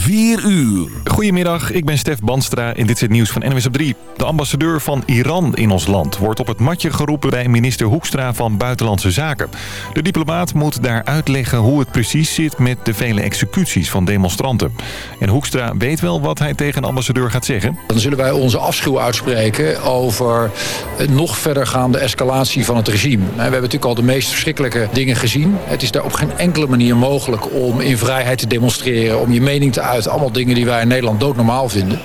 4 uur. Goedemiddag, ik ben Stef Banstra en dit is het nieuws van NWS op 3. De ambassadeur van Iran in ons land wordt op het matje geroepen bij minister Hoekstra van Buitenlandse Zaken. De diplomaat moet daar uitleggen hoe het precies zit met de vele executies van demonstranten. En Hoekstra weet wel wat hij tegen een ambassadeur gaat zeggen. Dan zullen wij onze afschuw uitspreken over nog verdergaande escalatie van het regime. We hebben natuurlijk al de meest verschrikkelijke dingen gezien. Het is daar op geen enkele manier mogelijk om in vrijheid te demonstreren, om je mening te uiten. Allemaal dingen die wij in Nederland doodnormaal vinden.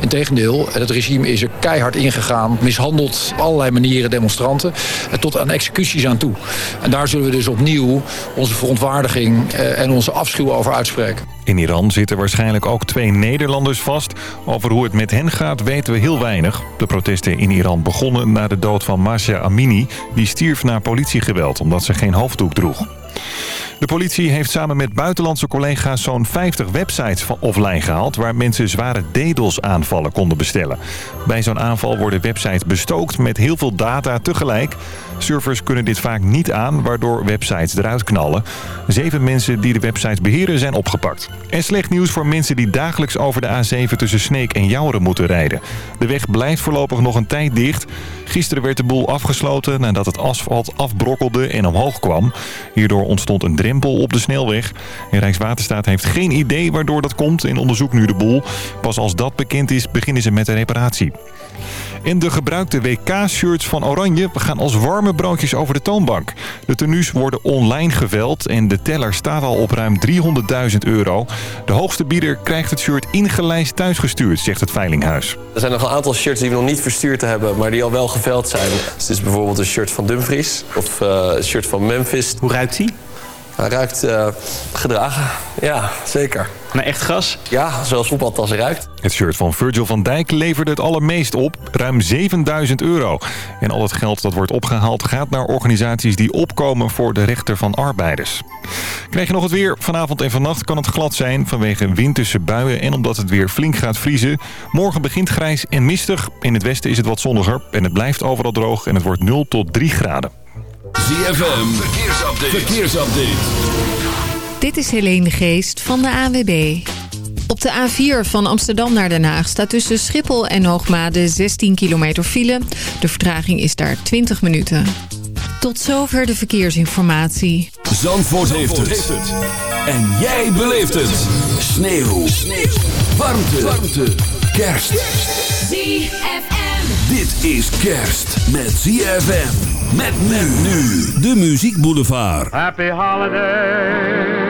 Integendeel, het regime is er keihard ingegaan, mishandeld op allerlei manieren demonstranten, tot aan executies aan toe. En daar zullen we dus opnieuw onze verontwaardiging eh, en onze afschuw over uitspreken. In Iran zitten waarschijnlijk ook twee Nederlanders vast. Over hoe het met hen gaat weten we heel weinig. De protesten in Iran begonnen na de dood van Masha Amini. Die stierf na politiegeweld omdat ze geen hoofddoek droeg. De politie heeft samen met buitenlandse collega's zo'n 50 websites van offline gehaald... waar mensen zware DDoS-aanvallen konden bestellen. Bij zo'n aanval worden websites bestookt met heel veel data tegelijk. Servers kunnen dit vaak niet aan, waardoor websites eruit knallen. Zeven mensen die de websites beheren zijn opgepakt. En slecht nieuws voor mensen die dagelijks over de A7 tussen Sneek en Jouren moeten rijden. De weg blijft voorlopig nog een tijd dicht. Gisteren werd de boel afgesloten nadat het asfalt afbrokkelde en omhoog kwam. Hierdoor ontstond een drempel op de snelweg. Rijkswaterstaat heeft geen idee waardoor dat komt en onderzoekt nu de boel. Pas als dat bekend is, beginnen ze met de reparatie. En de gebruikte WK-shirts van Oranje gaan als warme broodjes over de toonbank. De tenues worden online geveld en de teller staat al op ruim 300.000 euro. De hoogste bieder krijgt het shirt ingelijst thuisgestuurd, zegt het Veilinghuis. Er zijn nog een aantal shirts die we nog niet verstuurd hebben, maar die al wel geveld zijn. Dus het is bijvoorbeeld een shirt van Dumfries of uh, een shirt van Memphis. Hoe ruikt die? Hij ruikt uh, gedragen, ja, zeker. Naar echt gas? Ja, zoals voetbaltas ruikt. Het shirt van Virgil van Dijk leverde het allermeest op, ruim 7000 euro. En al het geld dat wordt opgehaald gaat naar organisaties die opkomen voor de rechter van arbeiders. Krijg je nog het weer? Vanavond en vannacht kan het glad zijn vanwege winterse buien en omdat het weer flink gaat vriezen. Morgen begint grijs en mistig. In het westen is het wat zonniger en het blijft overal droog en het wordt 0 tot 3 graden. ZFM, verkeersupdate. verkeersupdate. Dit is Helene Geest van de AWB. Op de A4 van Amsterdam naar Den Haag staat tussen Schiphol en Hoogmade 16 kilometer file. De vertraging is daar 20 minuten. Tot zover de verkeersinformatie. Zandvoort, heeft, het. En jij beleeft het. Sneeuw. Sneeuw. Warmte. Warmte. Kerst. ZFM. Dit is kerst met ZFM. Met men nu. De Muziek Boulevard. Happy holiday.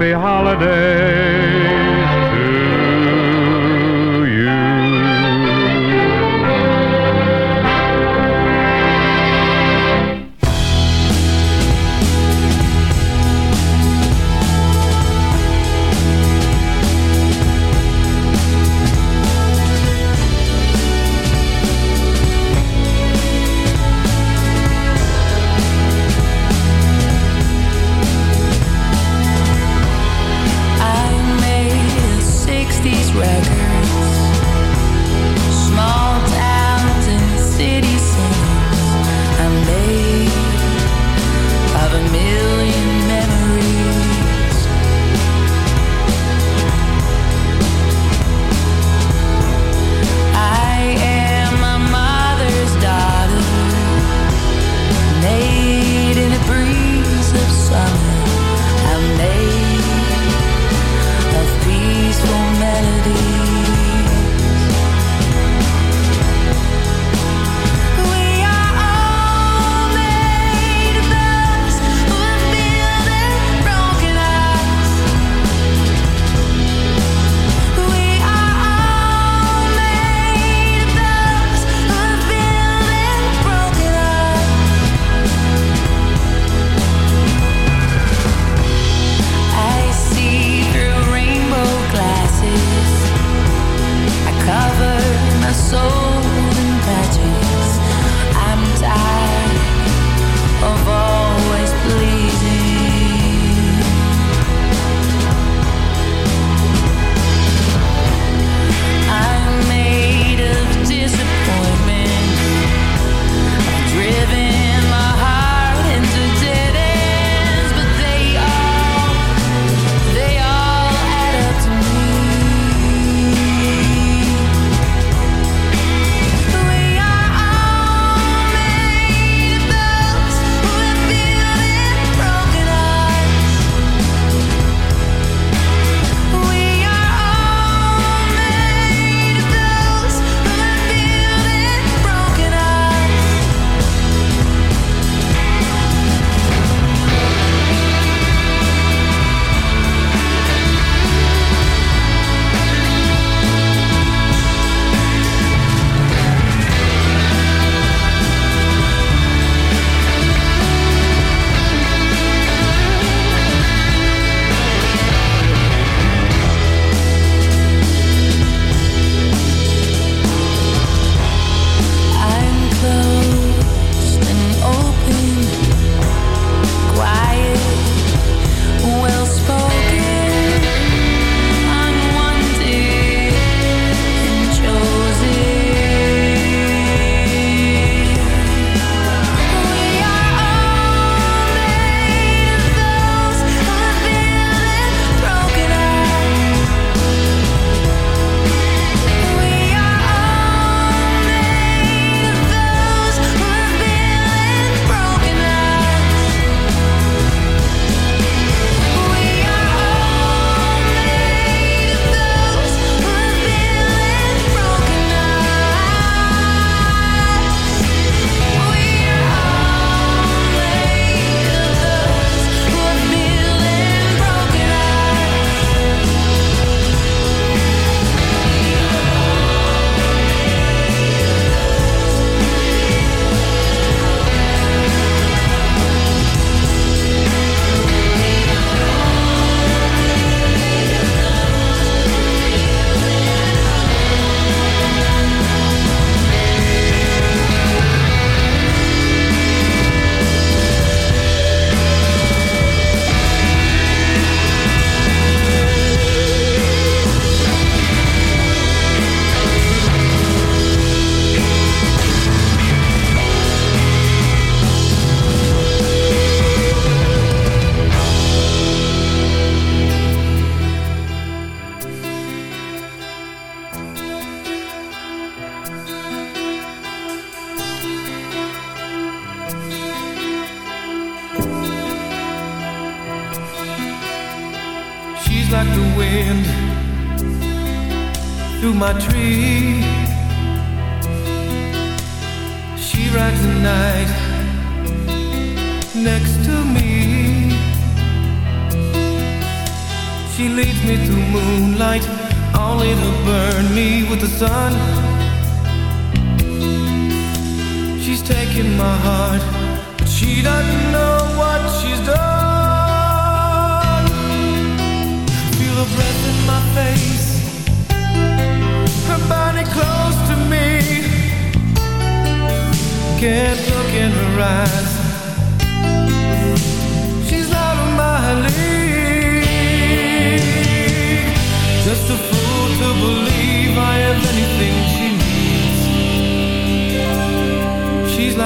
Happy holidays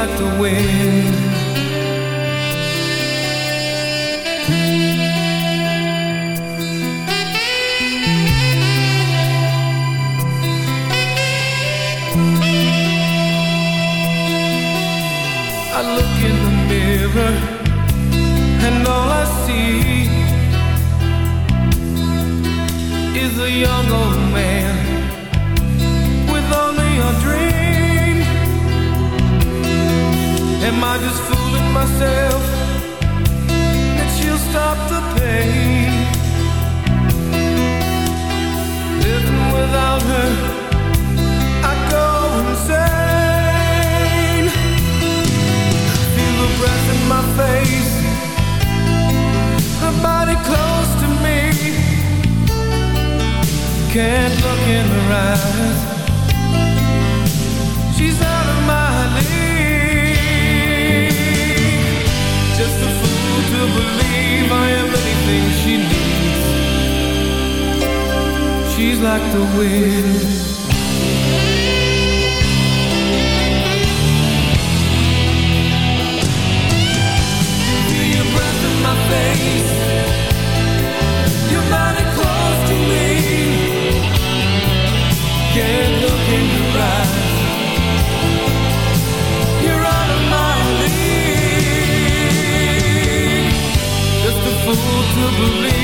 like the wind. To believe.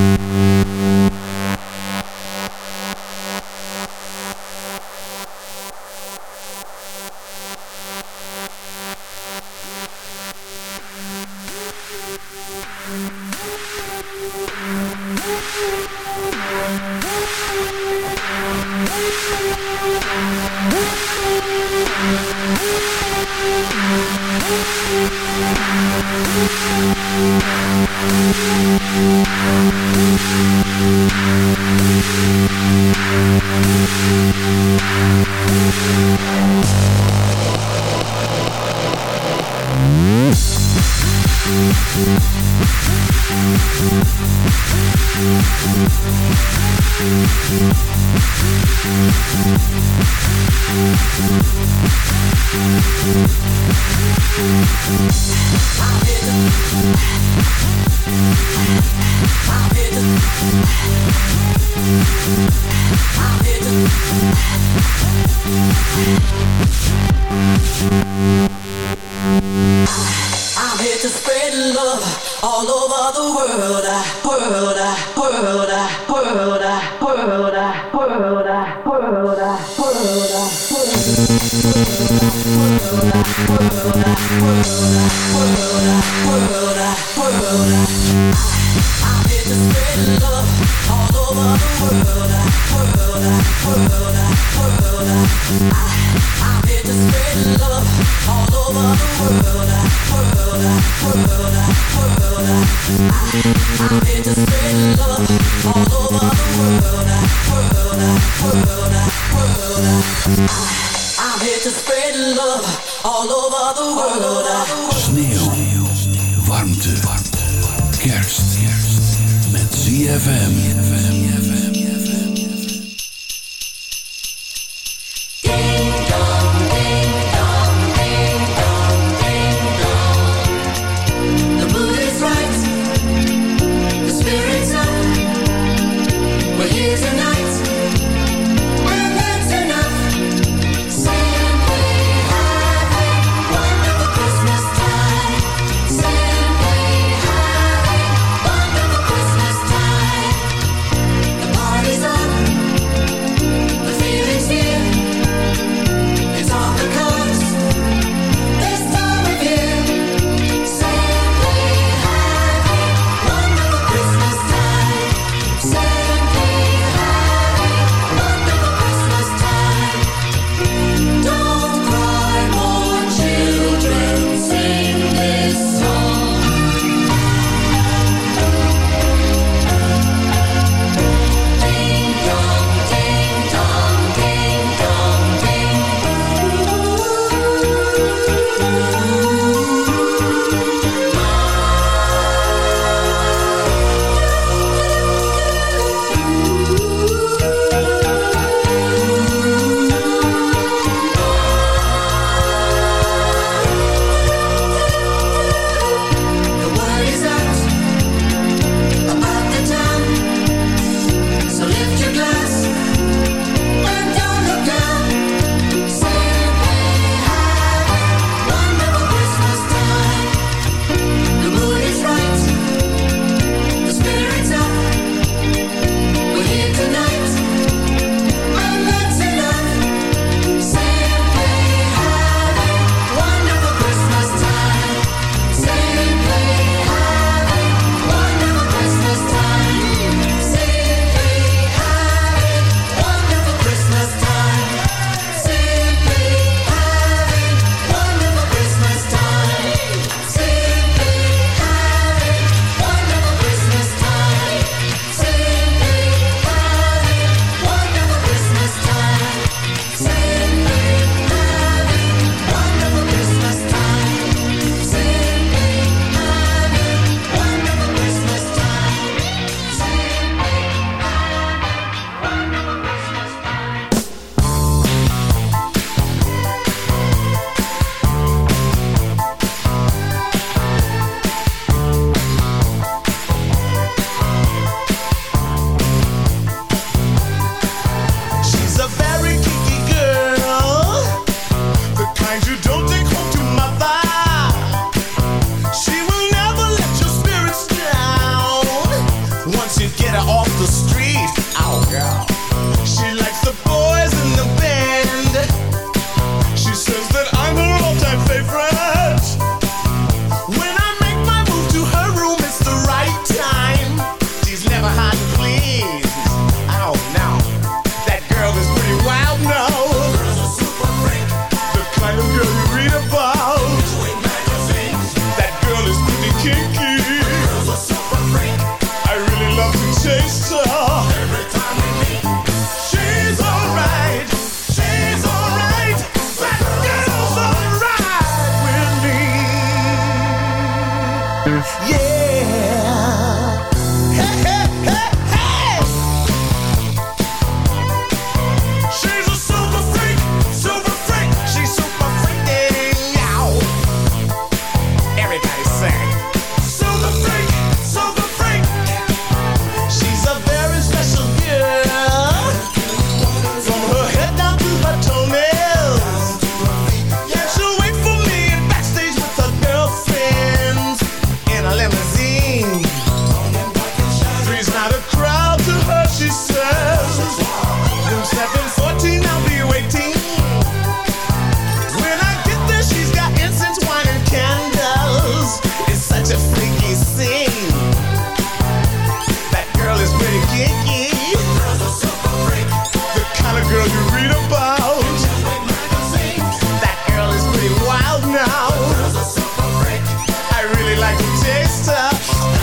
stuff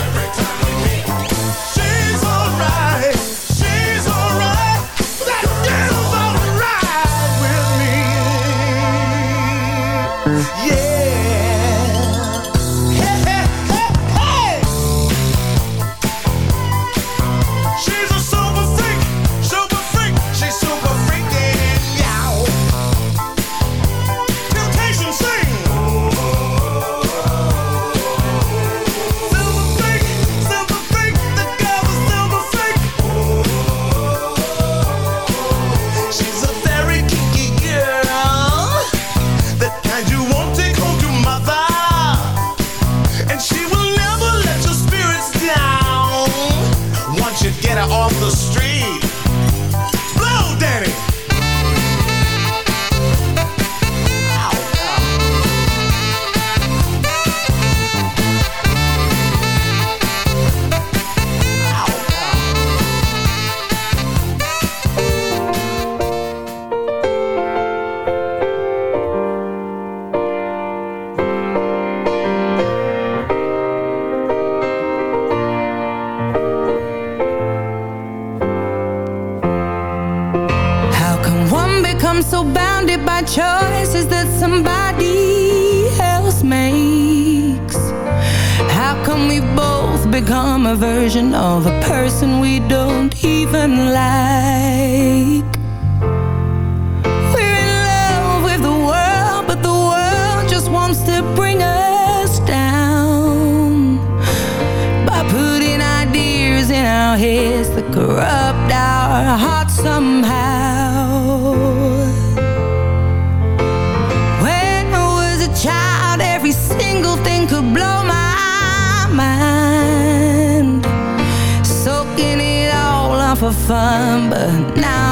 now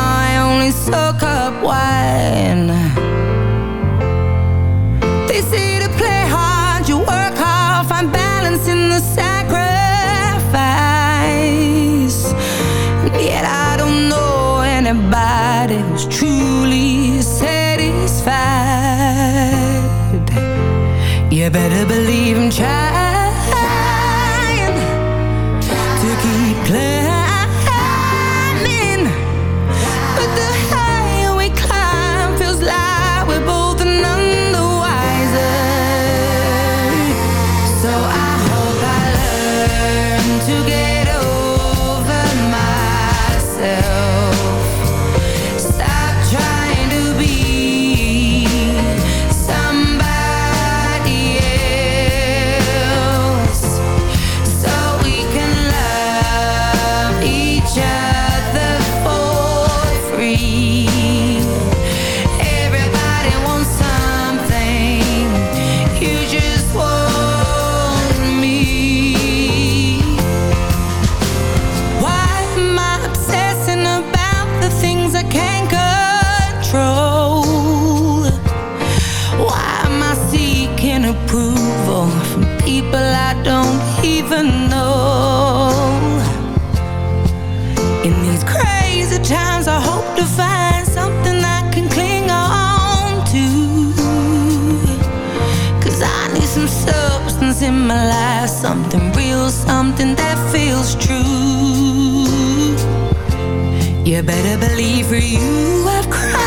Something real, something that feels true. You better believe for you I've cried.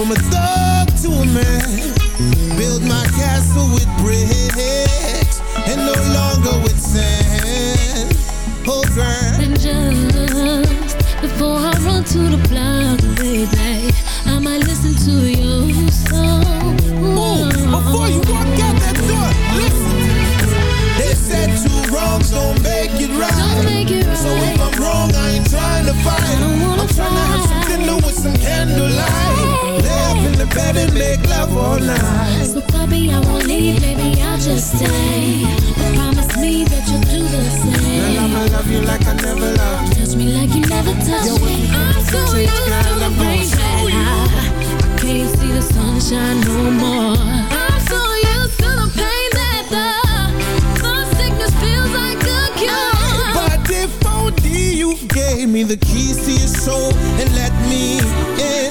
from a thug to a man. Build my castle with bricks and no longer with sand. Oh, girl. And just before I run to the block, baby, I might listen to your bed and make love all night. So puppy, I won't leave, maybe I'll just stay. But promise me that you'll do the Girl, same. I'ma love you like I never loved. Touch me like you never touched me. I'm so used to the rain that I can't see the sunshine no more. I'm so used to the pain that the, the sickness feels like a cure. But if only you gave me the keys to your soul and let me in,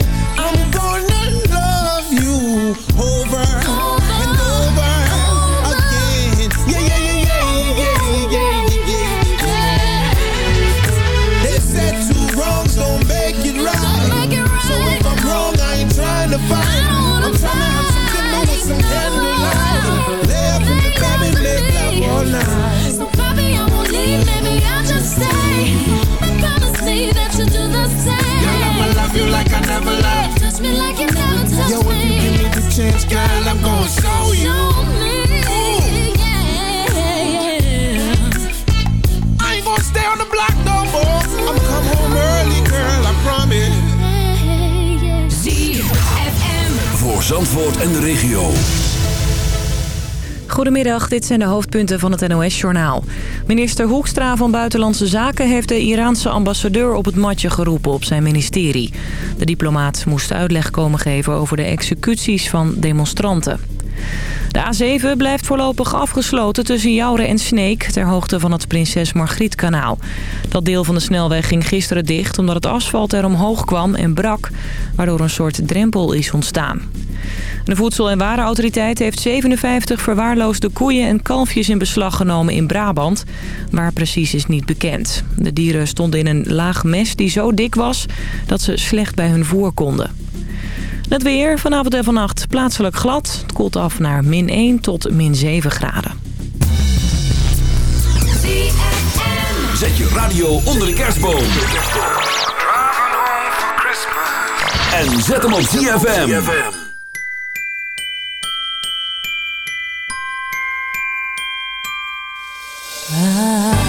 en de regio. Goedemiddag, dit zijn de hoofdpunten van het NOS-journaal. Minister Hoekstra van Buitenlandse Zaken heeft de Iraanse ambassadeur op het matje geroepen op zijn ministerie. De diplomaat moest uitleg komen geven over de executies van demonstranten. De A7 blijft voorlopig afgesloten tussen Jouren en Sneek... ter hoogte van het Prinses Margrietkanaal. Dat deel van de snelweg ging gisteren dicht... omdat het asfalt er omhoog kwam en brak... waardoor een soort drempel is ontstaan. De Voedsel- en Warenautoriteit heeft 57 verwaarloosde koeien en kalfjes in beslag genomen in Brabant. Waar precies is niet bekend. De dieren stonden in een laag mes die zo dik was dat ze slecht bij hun voer konden. Het weer vanavond en vannacht plaatselijk glad. Het koelt af naar min 1 tot min 7 graden. Zet je radio onder de kerstboom. En zet hem op ZFM. Ah.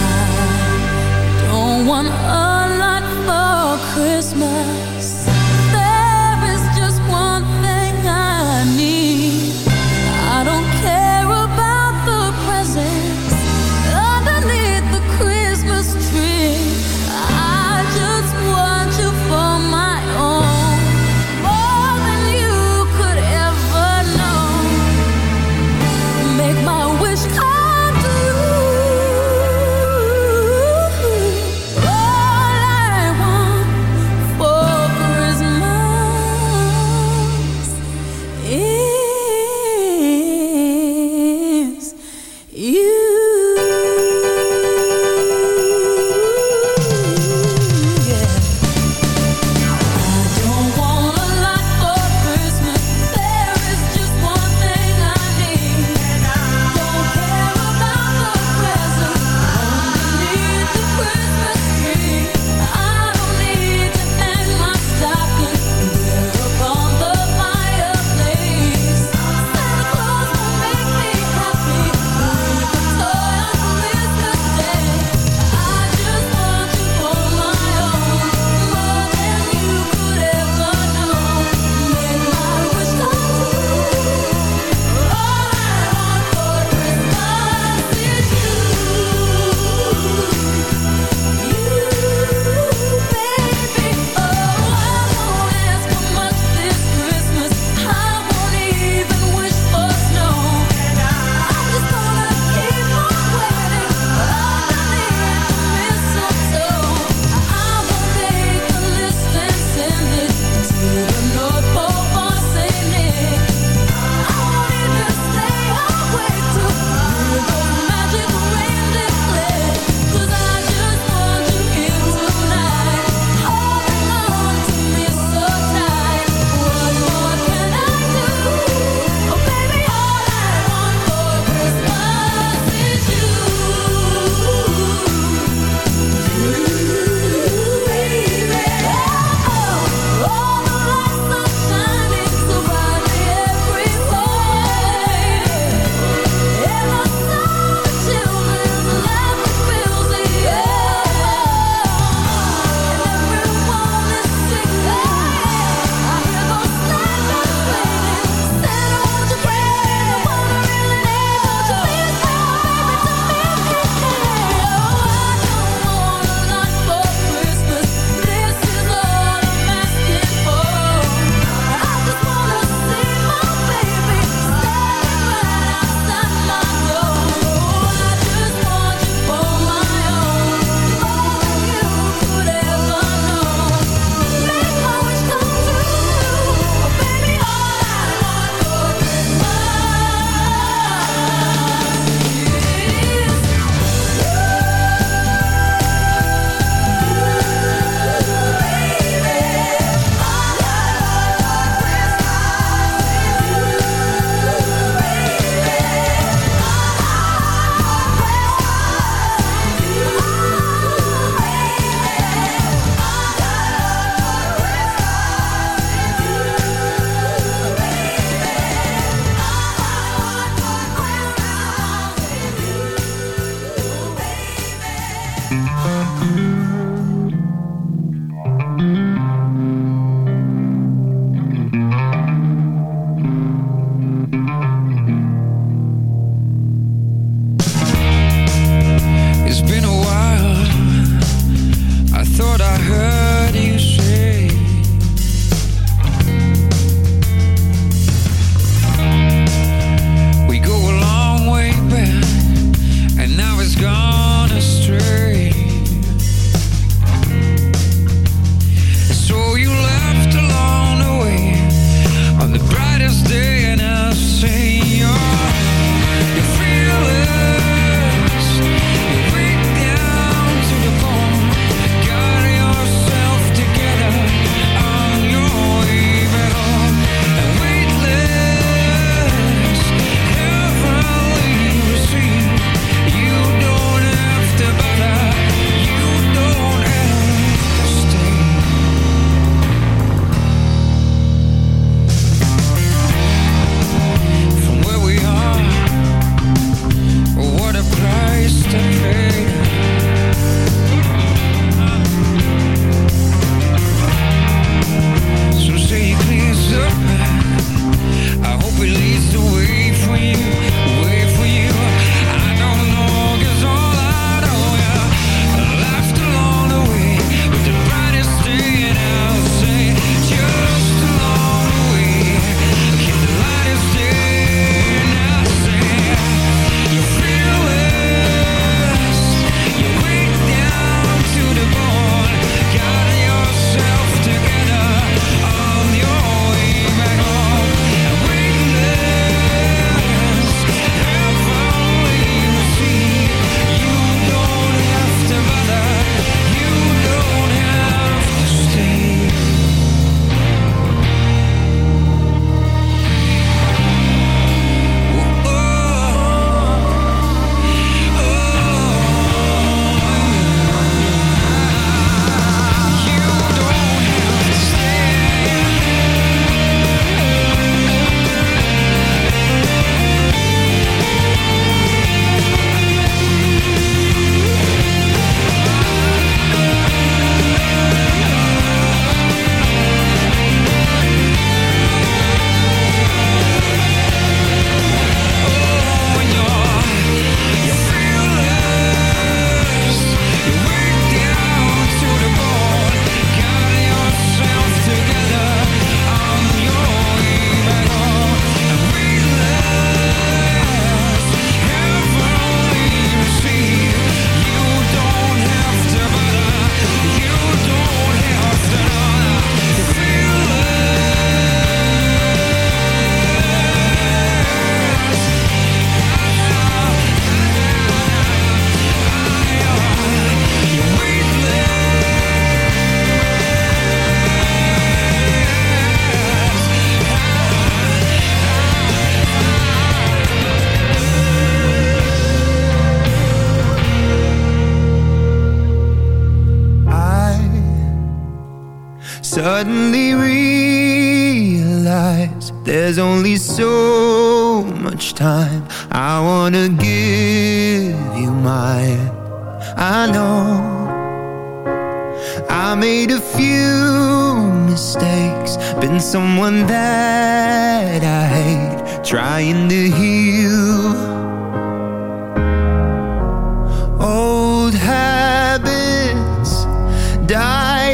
Thought I heard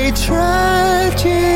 die tragic.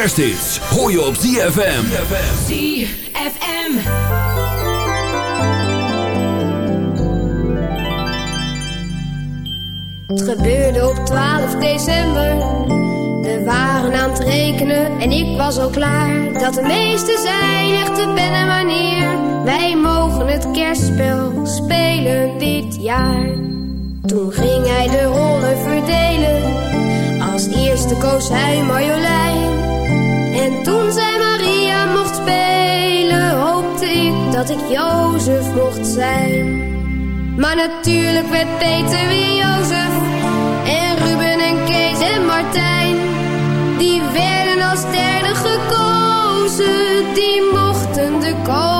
Is Hoor je op ZFM. ZFM. Het gebeurde op 12 december. We waren aan het rekenen en ik was al klaar. Dat de meeste zijn echte pen en wanneer Wij mogen het kerstspel spelen dit jaar. Toen ging hij de rollen verdelen. Als eerste koos hij Marjolein. dat ik Jozef mocht zijn. Maar natuurlijk werd Peter weer Jozef. En Ruben en Kees en Martijn. Die werden als derde gekozen. Die mochten de koning.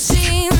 seen